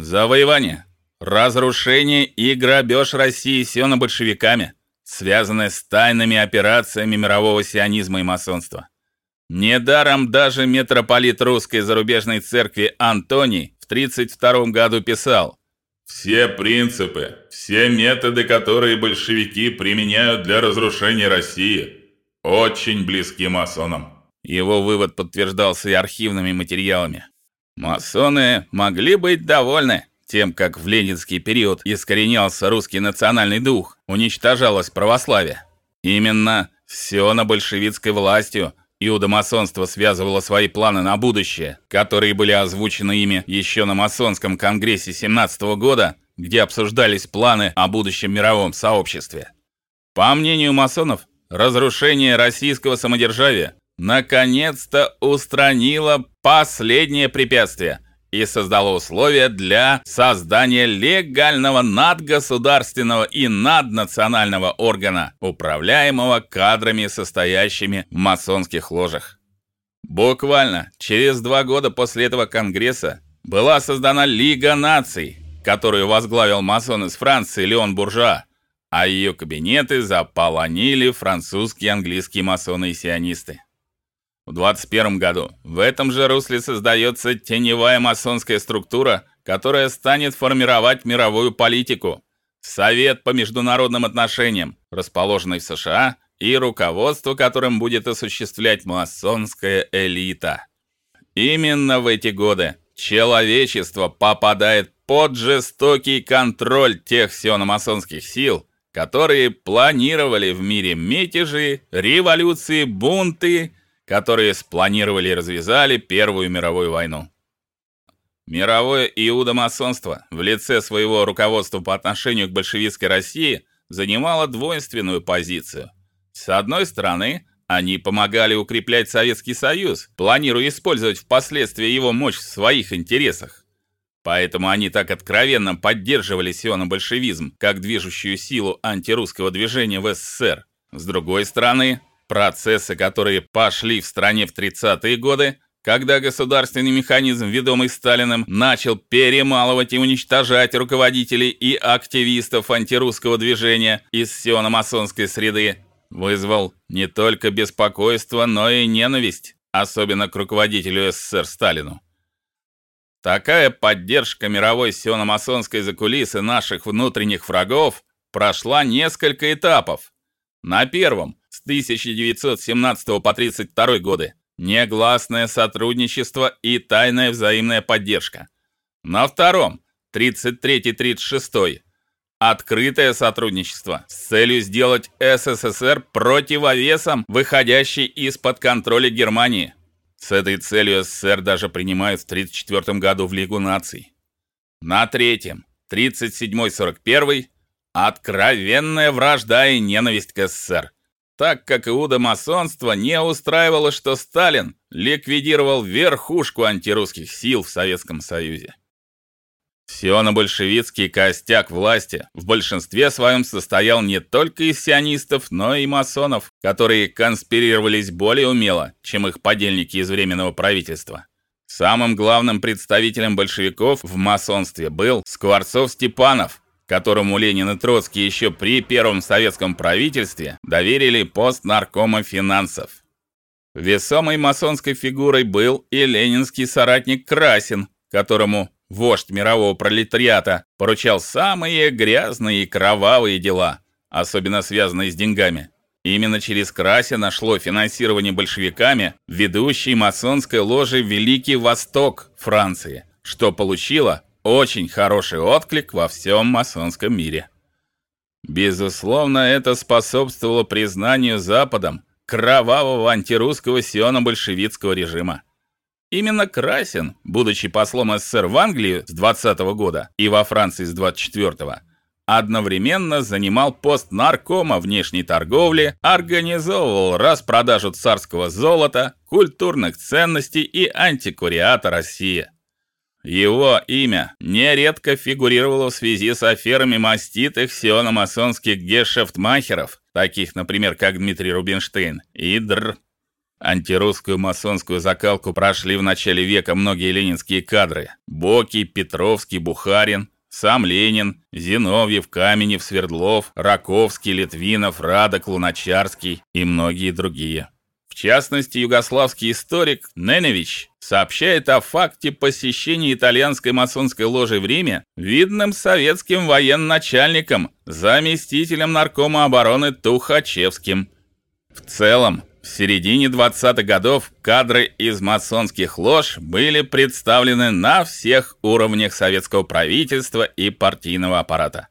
Завоевание, разрушение и грабеж России сионо-большевиками, связанное с тайными операциями мирового сионизма и масонства. Недаром даже митрополит Русской зарубежной церкви Антоний в 32 году писал: все принципы, все методы, которые большевики применяют для разрушения России, очень близки масонам. Его вывод подтверждался и архивными материалами. Масоны могли быть довольны тем, как в ленинский период искоренялся русский национальный дух, уничтожалось православие. Именно все на большевистской властью Иудомасонство связывало свои планы на будущее, которые были озвучены ими еще на масонском конгрессе 17 -го года, где обсуждались планы о будущем мировом сообществе. По мнению масонов, разрушение российского самодержавия наконец-то устранило последнее препятствие и создало условия для создания легального надгосударственного и наднационального органа, управляемого кадрами, состоящими в масонских ложах. Буквально через два года после этого конгресса была создана Лига наций, которую возглавил масон из Франции Леон Буржуа, а ее кабинеты заполонили французские и английские масоны и сионисты. В 21 году в этом же русле создается теневая масонская структура, которая станет формировать мировую политику. Совет по международным отношениям, расположенный в США, и руководство которым будет осуществлять масонская элита. Именно в эти годы человечество попадает под жестокий контроль тех сиономасонских сил, которые планировали в мире мятежи, революции, бунты которые спланировали и развязали Первую мировую войну. Мировое иудомасонство в лице своего руководства по отношению к большевистской России занимало двойственную позицию. С одной стороны, они помогали укреплять Советский Союз, планируя использовать впоследствии его мощь в своих интересах. Поэтому они так откровенно поддерживали сионо-большевизм как движущую силу антирусского движения в СССР. С другой стороны, Процессы, которые пошли в стране в 30-е годы, когда государственный механизм, ведомый Сталиным, начал перемалывать и уничтожать руководителей и активистов антирусского движения из сиономасонской среды, вызвал не только беспокойство, но и ненависть, особенно к руководителю СССР Сталину. Такая поддержка мировой сиономасонской закулисы наших внутренних врагов прошла несколько этапов. На первом с 1917 по 32 годы. Негласное сотрудничество и тайная взаимная поддержка. На втором 33-36 открытое сотрудничество с целью сделать СССР противовесом, выходящей из-под контроля Германии. С этой целью СССР даже принимают в 34 году в Лигу наций. На третьем 37-41 откровенная вражда и ненависть к СССР так как иудомасонство не устраивало, что Сталин ликвидировал верхушку антирусских сил в Советском Союзе. Сионо-большевистский костяк власти в большинстве своем состоял не только из сионистов, но и масонов, которые конспирировались более умело, чем их подельники из временного правительства. Самым главным представителем большевиков в масонстве был Скворцов-Степанов, которому Ленин и Троцкий еще при первом советском правительстве доверили пост наркома финансов. Весомой масонской фигурой был и ленинский соратник Красин, которому вождь мирового пролетариата поручал самые грязные и кровавые дела, особенно связанные с деньгами. Именно через Красина шло финансирование большевиками ведущей масонской ложи Великий Восток Франции, что получило очень хороший отклик во всем масонском мире. Безусловно, это способствовало признанию Западом кровавого антирусского сионо-большевистского режима. Именно Красин, будучи послом СССР в Англии с 20 -го года и во Франции с 24 одновременно занимал пост наркома внешней торговли, организовывал распродажу царского золота, культурных ценностей и антиквариата России. Его имя нередко фигурировало в связи с аферами маститых сиономасонских гешефтмахеров, таких, например, как Дмитрий Рубинштейн и Др. Антирусскую масонскую закалку прошли в начале века многие ленинские кадры: Боки, Петровский, Бухарин, сам Ленин, Зиновьев, Каменев, Свердлов, Раковский, Литвинов, Радок, Луначарский и многие другие. Частности, югославский историк Неневич сообщает о факте посещения итальянской масонской ложи в Риме видным советским военачальником, заместителем наркома обороны Тухачевским. В целом, в середине 20-х годов кадры из масонских лож были представлены на всех уровнях советского правительства и партийного аппарата.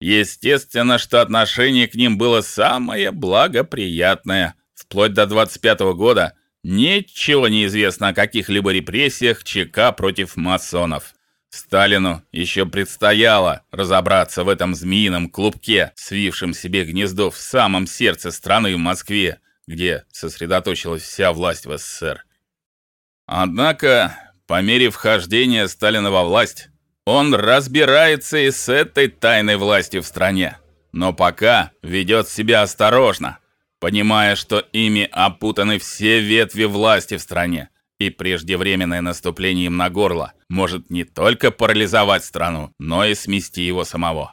Естественно, что отношение к ним было самое благоприятное. Вплоть до 25 -го года ничего не известно о каких-либо репрессиях ЧК против масонов. Сталину еще предстояло разобраться в этом змеином клубке, свившем себе гнездо в самом сердце страны в Москве где сосредоточилась вся власть в СССР. Однако, по мере вхождения Сталина во власть, он разбирается и с этой тайной властью в стране, но пока ведет себя осторожно, понимая, что ими опутаны все ветви власти в стране, и преждевременное наступление им на горло может не только парализовать страну, но и смести его самого.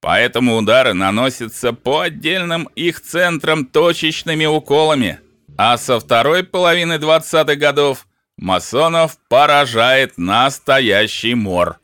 Поэтому удары наносятся по отдельным их центрам точечными уколами. А со второй половины 20-х годов масонов поражает настоящий мор.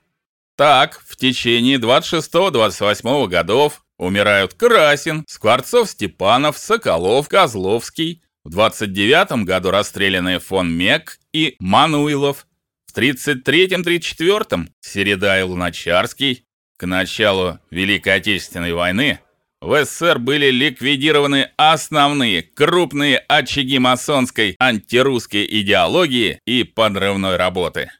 Так, в течение 26-28 годов умирают Красин, Скворцов, Степанов, Соколов, Козловский. В 29 году расстреляны фон Мек и Мануилов. В 33-34 Середа и Луначарский. К началу Великой Отечественной войны в СССР были ликвидированы основные крупные очаги масонской антирусской идеологии и подрывной работы.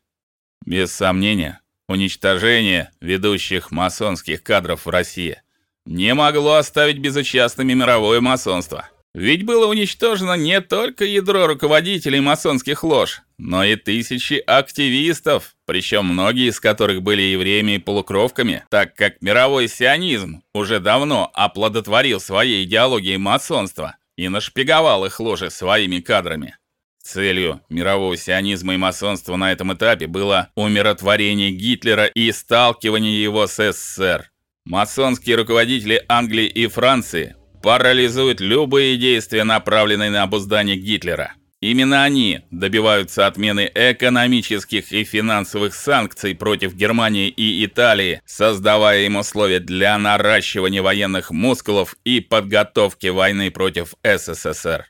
Без сомнения, уничтожение ведущих масонских кадров в России не могло оставить безучастными мировое масонство. Ведь было уничтожено не только ядро руководителей масонских лож, но и тысячи активистов, причем многие из которых были евреями и полукровками, так как мировой сионизм уже давно оплодотворил своей идеологией масонства и нашпиговал их ложи своими кадрами. Целью мирового сионизма и масонства на этом этапе было умиротворение Гитлера и сталкивание его с СССР. Масонские руководители Англии и Франции парализует любые действия, направленные на обуздание Гитлера. Именно они добиваются отмены экономических и финансовых санкций против Германии и Италии, создавая им условия для наращивания военных мускулов и подготовки войны против СССР.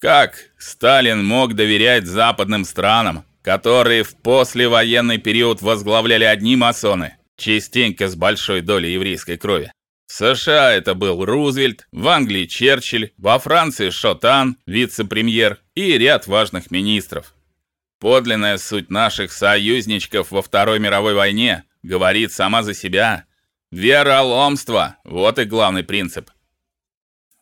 Как Сталин мог доверять западным странам, которые в послевоенный период возглавляли одни масоны, частенько с большой долей еврейской крови? В США это был Рузвельт, в Англии Черчилль, во Франции Шотан, вице-премьер и ряд важных министров. Подлинная суть наших союзничков во Второй мировой войне говорит сама за себя. Вероломство вот и главный принцип.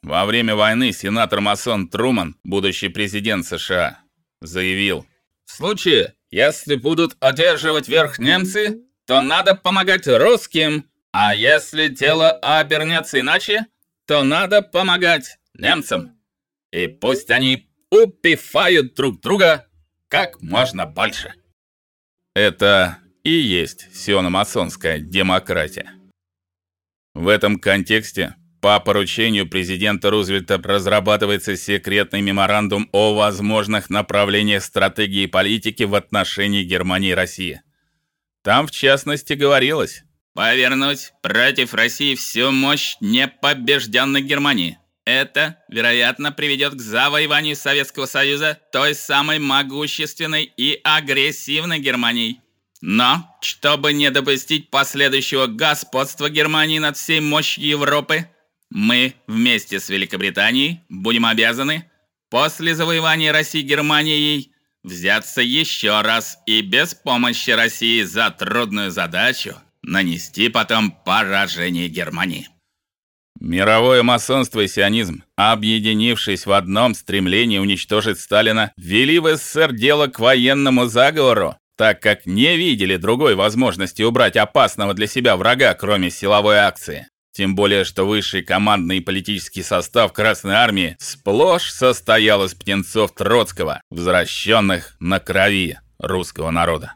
Во время войны сенатор-масон Труман, будущий президент США, заявил: "В случае, если будут одерживать верх немцы, то надо помогать русским, а если дело обернется иначе, то надо помогать немцам. И пусть они убивают друг друга как можно больше. Это и есть сиономасонская демократия. В этом контексте по поручению президента Рузвельта разрабатывается секретный меморандум о возможных направлениях стратегии политики в отношении Германии и России. Там в частности говорилось, Повернуть против России всю мощь непобежденной Германии. Это, вероятно, приведет к завоеванию Советского Союза той самой могущественной и агрессивной Германией. Но, чтобы не допустить последующего господства Германии над всей мощью Европы, мы вместе с Великобританией будем обязаны после завоевания России Германией взяться еще раз и без помощи России за трудную задачу нанести потом поражение Германии. Мировое масонство и сионизм, объединившись в одном стремлении уничтожить Сталина, вели в СССР дело к военному заговору, так как не видели другой возможности убрать опасного для себя врага, кроме силовой акции. Тем более, что высший командный и политический состав Красной армии сплошь состоял из птенцов Троцкого, возвращенных на крови русского народа.